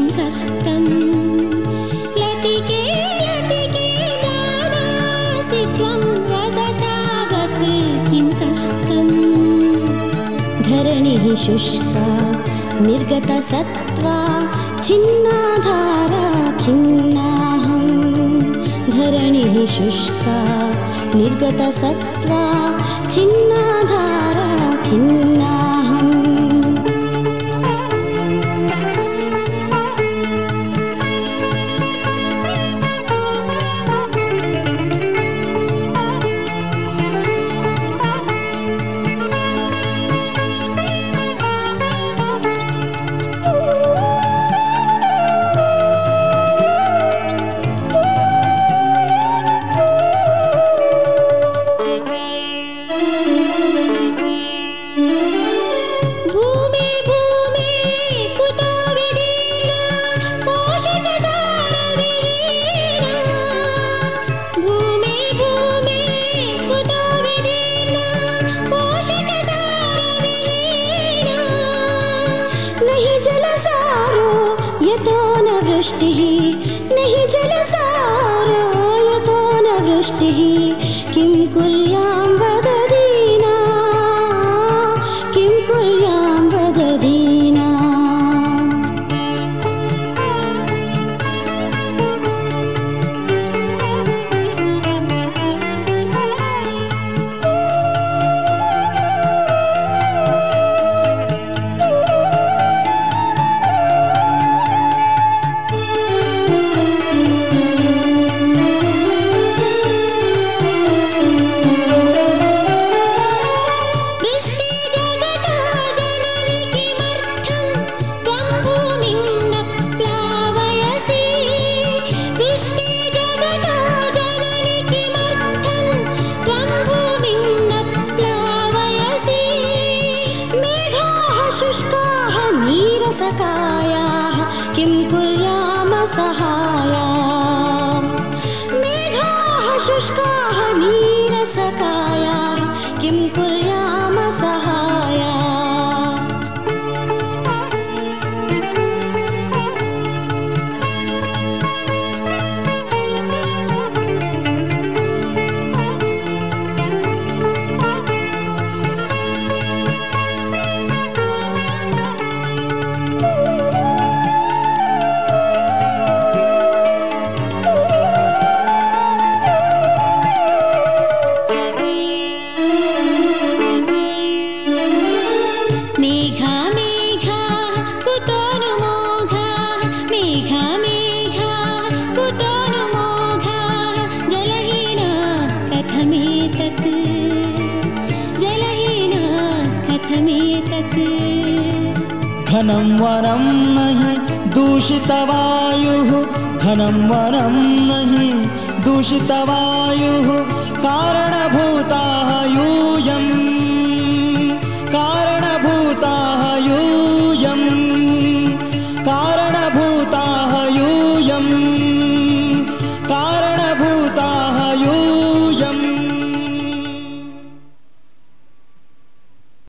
कष्टम् लतिके लतिके दादासि त्वं वदतावत् किं कष्टम् धरणिः शुष्का निर्गतसत्त्वा छिन्नाधारा खिन्नाहम् धरणिः शुष्का निर्गतसत्त्वा छिन्नाधारा न वृष्टिः नहि जलसारो यतो न वृष्टिः ही। किम वद दीना किम किं शुष्काः नीरसकायाः किं कुर्याम घनं वनं नहि दूषितवायुः। घनं वनं नहि दूषितवायुः। कारणभूताः यूयम्।